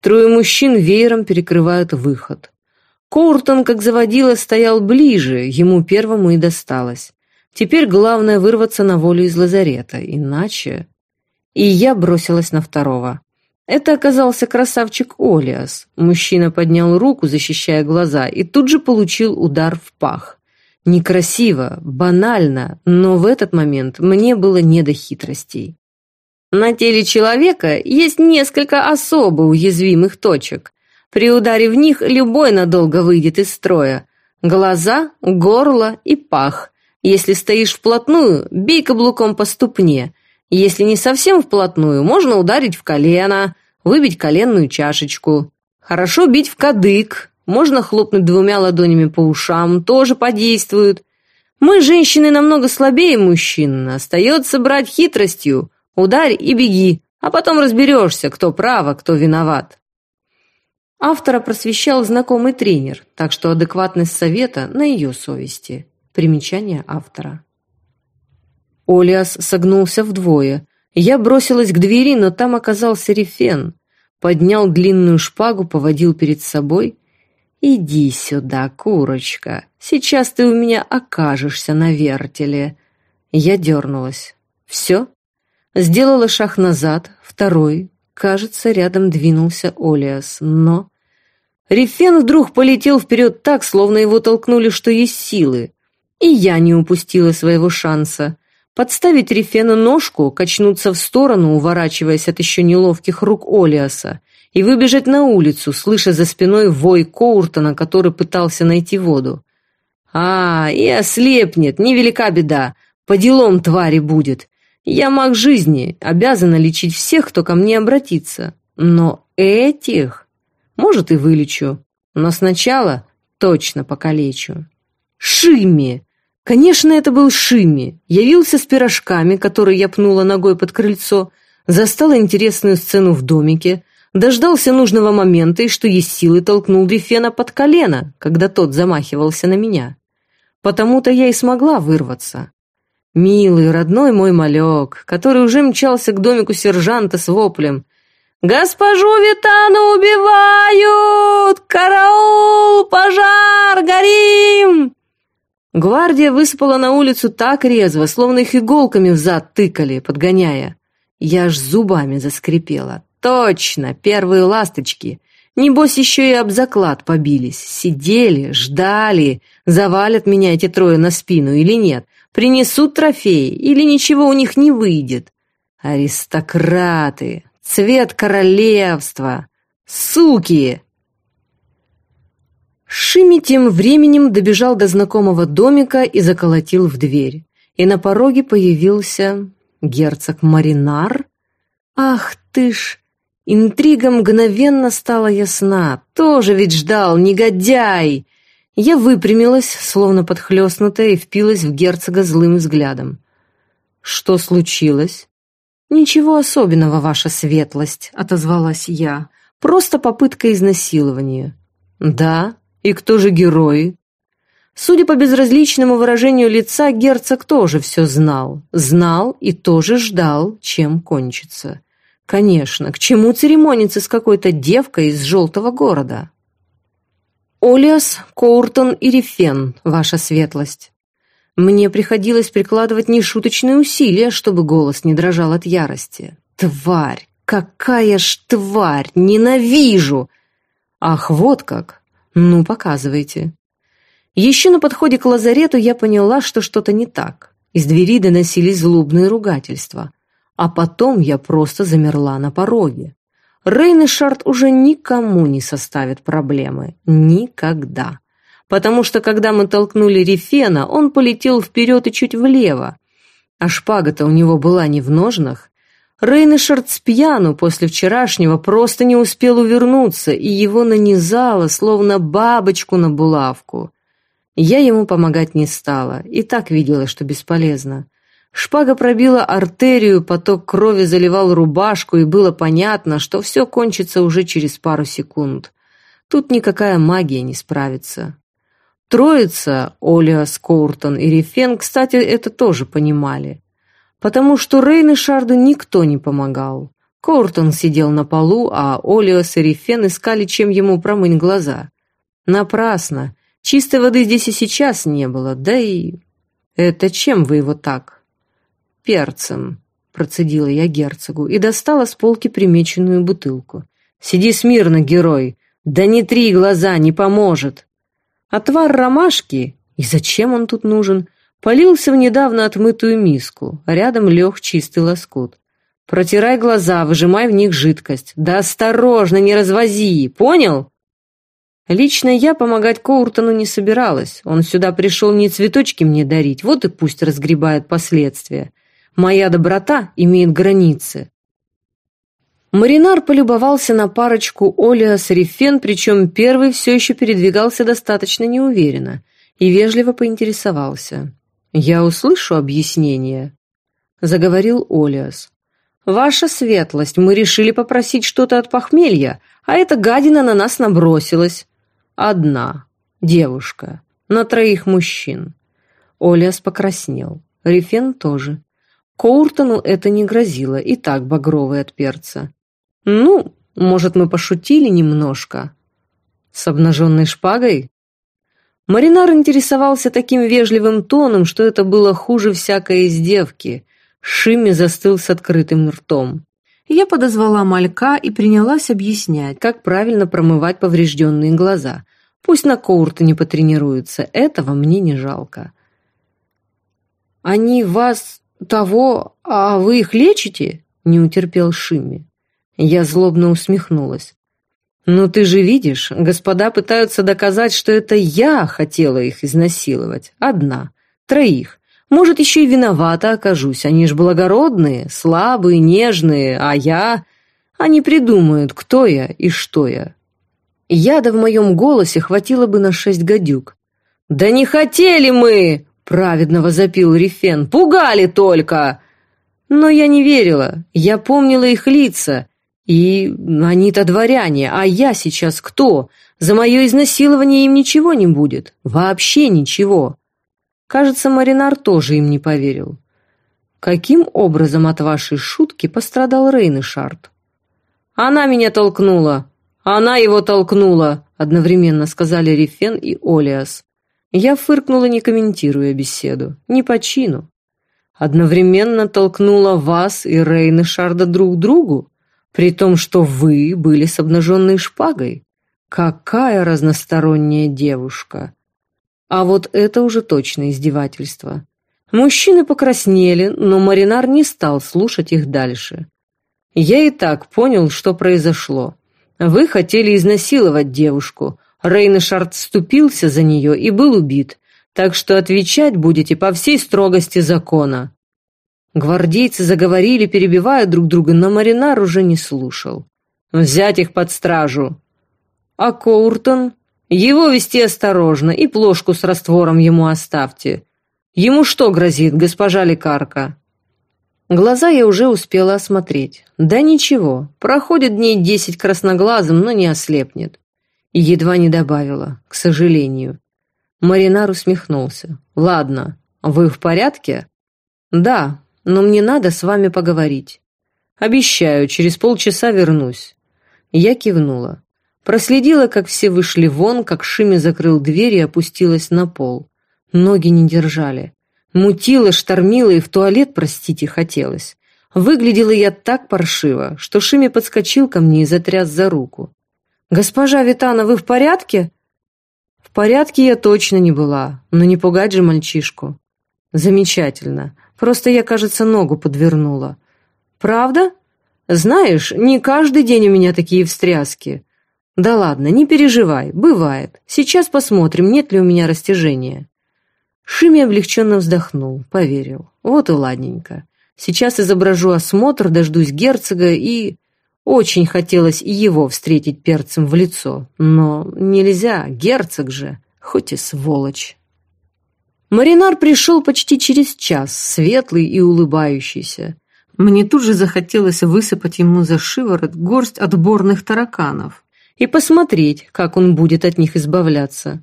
трое мужчин веером перекрывают выход. Коуртон, как заводила, стоял ближе, ему первому и досталось. Теперь главное вырваться на волю из лазарета, иначе... И я бросилась на второго. Это оказался красавчик Олиас. Мужчина поднял руку, защищая глаза, и тут же получил удар в пах. Некрасиво, банально, но в этот момент мне было не до хитростей. На теле человека есть несколько особо уязвимых точек. При ударе в них любой надолго выйдет из строя. Глаза, горло и пах. Если стоишь вплотную, бей каблуком по ступне. Если не совсем вплотную, можно ударить в колено, выбить коленную чашечку. Хорошо бить в кадык, можно хлопнуть двумя ладонями по ушам, тоже подействует. Мы, женщины, намного слабее мужчин. Остается брать хитростью. Ударь и беги, а потом разберешься, кто прав, а кто виноват. Автора просвещал знакомый тренер, так что адекватность совета на ее совести. Примечание автора. Олиас согнулся вдвое. Я бросилась к двери, но там оказался Рефен. Поднял длинную шпагу, поводил перед собой «Иди сюда, курочка, сейчас ты у меня окажешься на вертеле». Я дернулась. «Все?» Сделала шаг назад, второй. Кажется, рядом двинулся Олиас, но... Рефен вдруг полетел вперед так, словно его толкнули, что есть силы. И я не упустила своего шанса. Подставить Рефену ножку, качнуться в сторону, уворачиваясь от еще неловких рук Олиаса, и выбежать на улицу, слыша за спиной вой Коуртона, который пытался найти воду. «А, и ослепнет, невелика беда, по делам твари будет. Я маг жизни, обязана лечить всех, кто ко мне обратится. Но этих, может, и вылечу, но сначала точно покалечу». «Шимми!» Конечно, это был Шимми. Явился с пирожками, которые я пнула ногой под крыльцо, застала интересную сцену в домике, Дождался нужного момента и, что есть силы, толкнул Рефена под колено, когда тот замахивался на меня. Потому-то я и смогла вырваться. Милый, родной мой малек, который уже мчался к домику сержанта с воплем. «Госпожу Витану убивают! Караул! Пожар! Горим!» Гвардия высыпала на улицу так резво, словно их иголками взад тыкали, подгоняя. Я аж зубами заскрипела. Точно, первые ласточки. Небось, еще и об заклад побились. Сидели, ждали, завалят меня эти трое на спину или нет, принесут трофеи или ничего у них не выйдет. Аристократы, цвет королевства, суки! Шими тем временем добежал до знакомого домика и заколотил в дверь. И на пороге появился герцог Маринар. Ах ты ж! Интрига мгновенно стала ясна. Тоже ведь ждал, негодяй! Я выпрямилась, словно подхлестнутая, и впилась в герцога злым взглядом. «Что случилось?» «Ничего особенного, ваша светлость», — отозвалась я. «Просто попытка изнасилования». «Да? И кто же герои?» Судя по безразличному выражению лица, герцог тоже все знал. Знал и тоже ждал, чем кончится. Конечно, к чему церемониться с какой-то девкой из желтого города? Олиас, Коуртон и Рефен, ваша светлость. Мне приходилось прикладывать нешуточные усилия, чтобы голос не дрожал от ярости. Тварь! Какая ж тварь! Ненавижу! Ах, вот как! Ну, показывайте. Еще на подходе к лазарету я поняла, что что-то не так. Из двери доносились злобные ругательства. А потом я просто замерла на пороге. Рейнешард уже никому не составит проблемы. Никогда. Потому что, когда мы толкнули Рефена, он полетел вперед и чуть влево. А шпага-то у него была не в ножнах. Рейнешард с пьяну после вчерашнего просто не успел увернуться, и его нанизало, словно бабочку на булавку. Я ему помогать не стала, и так видела, что бесполезно. Шпага пробила артерию, поток крови заливал рубашку, и было понятно, что все кончится уже через пару секунд. Тут никакая магия не справится. Троица, Олиас, Коуртон и Рифен, кстати, это тоже понимали. Потому что Рейн и Шарду никто не помогал. Коуртон сидел на полу, а Олиас и Рифен искали, чем ему промыть глаза. Напрасно. Чистой воды здесь и сейчас не было, да и... Это чем вы его так? Перцем, процедила я герцогу и достала с полки примеченную бутылку. Сиди смирно, герой. Да не три глаза, не поможет. Отвар ромашки, и зачем он тут нужен, полился в недавно отмытую миску, а рядом лег чистый лоскут. Протирай глаза, выжимай в них жидкость. Да осторожно, не развози, понял? Лично я помогать Коуртону не собиралась. Он сюда пришел не цветочки мне дарить, вот и пусть разгребает последствия. Моя доброта имеет границы. Маринар полюбовался на парочку Олиас Рифен, причем первый все еще передвигался достаточно неуверенно и вежливо поинтересовался. «Я услышу объяснение», — заговорил Олиас. «Ваша светлость, мы решили попросить что-то от похмелья, а эта гадина на нас набросилась. Одна, девушка, на троих мужчин». Олиас покраснел, Рифен тоже. Коуртону это не грозило, и так багровый от перца. «Ну, может, мы пошутили немножко?» «С обнаженной шпагой?» Маринар интересовался таким вежливым тоном, что это было хуже всякой издевки. Шимми застыл с открытым ртом. Я подозвала малька и принялась объяснять, как правильно промывать поврежденные глаза. Пусть на Коурта не потренируется, этого мне не жалко. «Они вас того, а вы их лечите?» — не утерпел Шимми. Я злобно усмехнулась. «Ну ты же видишь, господа пытаются доказать, что это я хотела их изнасиловать. Одна. Троих. Может, еще и виновата окажусь. Они ж благородные, слабые, нежные, а я... Они придумают, кто я и что я. Яда в моем голосе хватило бы на шесть гадюк. «Да не хотели мы!» — праведно возопил Рифен. «Пугали только!» Но я не верила. Я помнила их лица. И они-то дворяне, а я сейчас кто? За мое изнасилование им ничего не будет. Вообще ничего. Кажется, Маринар тоже им не поверил. Каким образом от вашей шутки пострадал Рейнышард? Она меня толкнула. Она его толкнула, одновременно сказали Рифен и Олиас. Я фыркнула, не комментируя беседу. Не по чину. Одновременно толкнула вас и Рейнышарда друг другу? При том, что вы были с обнаженной шпагой. Какая разносторонняя девушка! А вот это уже точно издевательство. Мужчины покраснели, но Маринар не стал слушать их дальше. Я и так понял, что произошло. Вы хотели изнасиловать девушку. Рейнешард вступился за нее и был убит, так что отвечать будете по всей строгости закона. Гвардейцы заговорили, перебивая друг друга, но Маринар уже не слушал. «Взять их под стражу!» «А Коуртон?» «Его вести осторожно и плошку с раствором ему оставьте. Ему что грозит, госпожа лекарка?» Глаза я уже успела осмотреть. Да ничего, проходит дней десять красноглазым, но не ослепнет. И едва не добавила, к сожалению. Маринар усмехнулся. «Ладно, вы в порядке?» «Да, но мне надо с вами поговорить. Обещаю, через полчаса вернусь». Я кивнула. Проследила, как все вышли вон, как Шими закрыл дверь и опустилась на пол. Ноги не держали. Мутила, штормила и в туалет, простите, хотелось. Выглядела я так паршиво, что Шими подскочил ко мне и затряс за руку. «Госпожа Витана, вы в порядке?» В порядке я точно не была, но не пугать же мальчишку. Замечательно. Просто я, кажется, ногу подвернула. Правда? Знаешь, не каждый день у меня такие встряски. Да ладно, не переживай, бывает. Сейчас посмотрим, нет ли у меня растяжения. Шими облегченно вздохнул, поверил. Вот и ладненько. Сейчас изображу осмотр, дождусь герцога и... Очень хотелось его встретить перцем в лицо, но нельзя, герцог же, хоть и сволочь. Маринар пришел почти через час, светлый и улыбающийся. Мне тут же захотелось высыпать ему за шиворот горсть отборных тараканов и посмотреть, как он будет от них избавляться.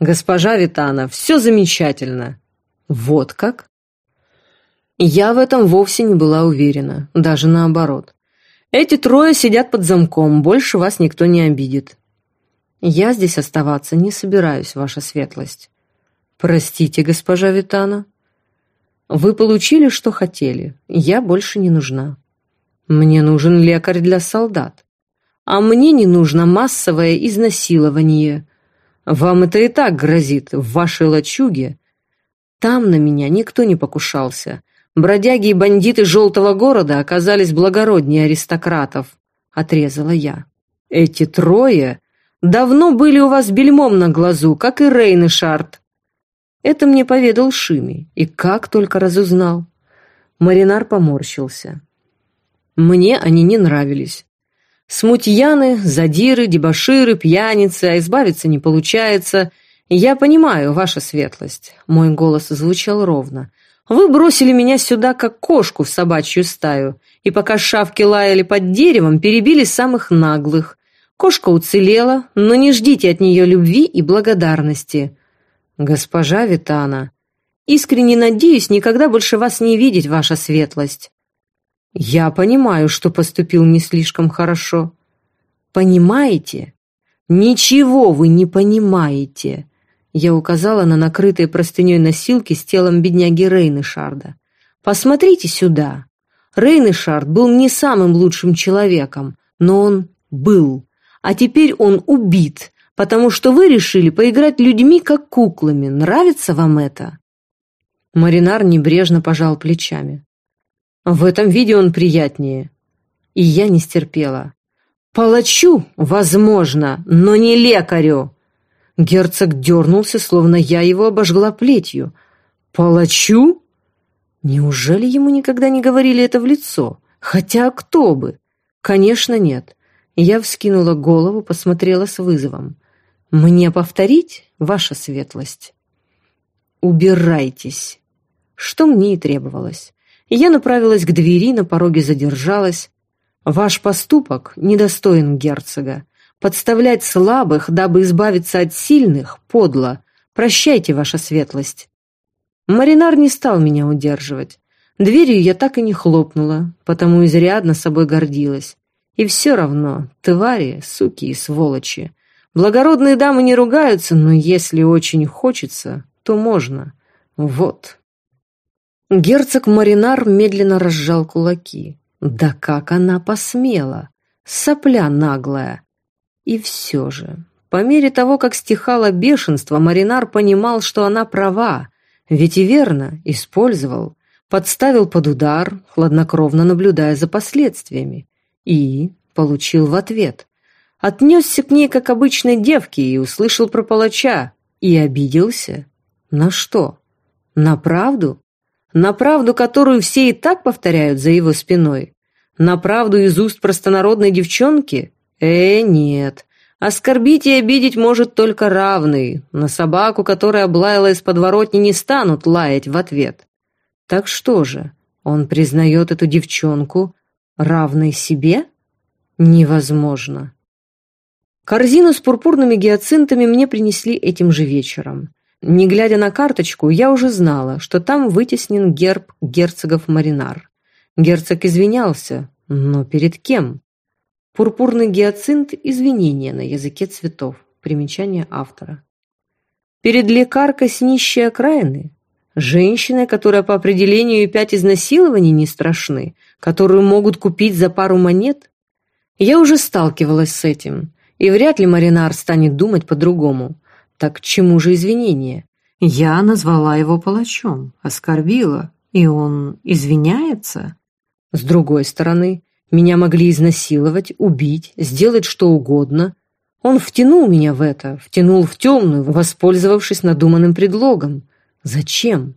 «Госпожа Витана, все замечательно!» «Вот как?» Я в этом вовсе не была уверена, даже наоборот. Эти трое сидят под замком, больше вас никто не обидит. Я здесь оставаться не собираюсь, ваша светлость. Простите, госпожа Витана. Вы получили, что хотели. Я больше не нужна. Мне нужен лекарь для солдат. А мне не нужно массовое изнасилование. Вам это и так грозит в вашей лачуге. Там на меня никто не покушался. Бродяги и бандиты желтого города оказались благороднее аристократов, отрезала я. Эти трое Давно были у вас бельмом на глазу, как и Рейн и Шарт. Это мне поведал Шими, и как только разузнал. Маринар поморщился. Мне они не нравились. Смутьяны, задиры, дебоширы, пьяницы, а избавиться не получается. Я понимаю, ваша светлость. Мой голос звучал ровно. Вы бросили меня сюда, как кошку в собачью стаю, и пока шавки лаяли под деревом, перебили самых наглых. Кошка уцелела, но не ждите от нее любви и благодарности. Госпожа Витана, искренне надеюсь никогда больше вас не видеть, ваша светлость. Я понимаю, что поступил не слишком хорошо. Понимаете? Ничего вы не понимаете. Я указала на накрытые простыней носилки с телом бедняги Рейнышарда. Посмотрите сюда. Рейнышард был не самым лучшим человеком, но он был а теперь он убит, потому что вы решили поиграть людьми, как куклами. Нравится вам это?» Маринар небрежно пожал плечами. «В этом виде он приятнее». И я не стерпела. «Палачу, возможно, но не лекарю!» Герцог дернулся, словно я его обожгла плетью. «Палачу?» Неужели ему никогда не говорили это в лицо? Хотя кто бы? Конечно, нет. Я вскинула голову, посмотрела с вызовом. «Мне повторить, ваша светлость?» «Убирайтесь!» Что мне и требовалось. Я направилась к двери, на пороге задержалась. «Ваш поступок недостоин герцога. Подставлять слабых, дабы избавиться от сильных, подло. Прощайте, ваша светлость!» Маринар не стал меня удерживать. Дверью я так и не хлопнула, потому изрядно собой гордилась. И все равно, твари, суки и сволочи. Благородные дамы не ругаются, но если очень хочется, то можно. Вот. Герцог Маринар медленно разжал кулаки. Да как она посмела! Сопля наглая! И все же, по мере того, как стихало бешенство, Маринар понимал, что она права, ведь и верно использовал, подставил под удар, хладнокровно наблюдая за последствиями. И получил в ответ. Отнесся к ней, как обычной девке, и услышал про палача. И обиделся. На что? На правду? На правду, которую все и так повторяют за его спиной? На правду из уст простонародной девчонки? Э, нет. Оскорбить и обидеть может только равный. На собаку, которая облаяла из подворотни, не станут лаять в ответ. Так что же, он признает эту девчонку равной себе? Невозможно. Корзину с пурпурными гиацинтами мне принесли этим же вечером. Не глядя на карточку, я уже знала, что там вытеснен герб герцогов Маринар. Герцог извинялся, но перед кем? Пурпурный гиацинт – извинение на языке цветов. Примечание автора. Перед лекаркой с нищей окраины? Женщиной, которая по определению пять изнасилований не страшны, которую могут купить за пару монет? Я уже сталкивалась с этим, и вряд ли Маринар станет думать по-другому. Так к чему же извинения? Я назвала его палачом, оскорбила, и он извиняется? С другой стороны, меня могли изнасиловать, убить, сделать что угодно. Он втянул меня в это, втянул в темную, воспользовавшись надуманным предлогом. Зачем?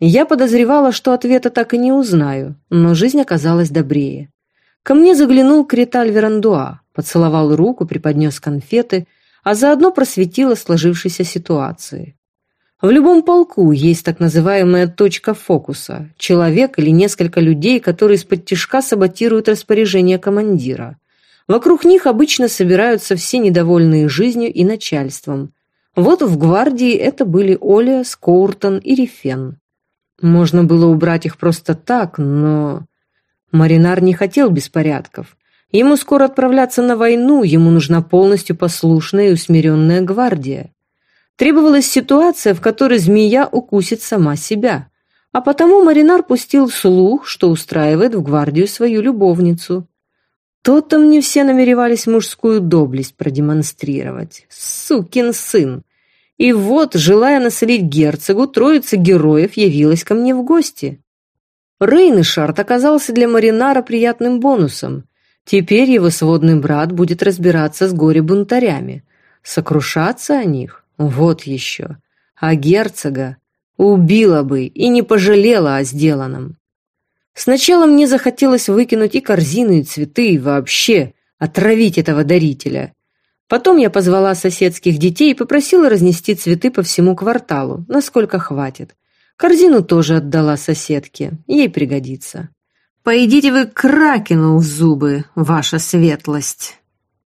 Я подозревала, что ответа так и не узнаю, но жизнь оказалась добрее. Ко мне заглянул Криталь Верандуа, поцеловал руку, преподнес конфеты, а заодно просветил о сложившейся ситуации. В любом полку есть так называемая точка фокуса – человек или несколько людей, которые из-под тяжка саботируют распоряжение командира. Вокруг них обычно собираются все недовольные жизнью и начальством. Вот в гвардии это были Оля, Скоуртон и Рифен. Можно было убрать их просто так, но... Маринар не хотел беспорядков. Ему скоро отправляться на войну, ему нужна полностью послушная и усмиренная гвардия. Требовалась ситуация, в которой змея укусит сама себя. А потому Маринар пустил слух, что устраивает в гвардию свою любовницу. То-то мне все намеревались мужскую доблесть продемонстрировать. Сукин сын! И вот, желая насолить герцогу, троица героев явилась ко мне в гости. Рейнышард оказался для Маринара приятным бонусом. Теперь его сводный брат будет разбираться с горе-бунтарями. Сокрушаться о них? Вот еще. А герцога? Убила бы и не пожалела о сделанном. Сначала мне захотелось выкинуть и корзину, и цветы, и вообще отравить этого дарителя. Потом я позвала соседских детей и попросила разнести цветы по всему кварталу, насколько хватит. Корзину тоже отдала соседке, ей пригодится. «Поедите вы кракену в зубы, ваша светлость!»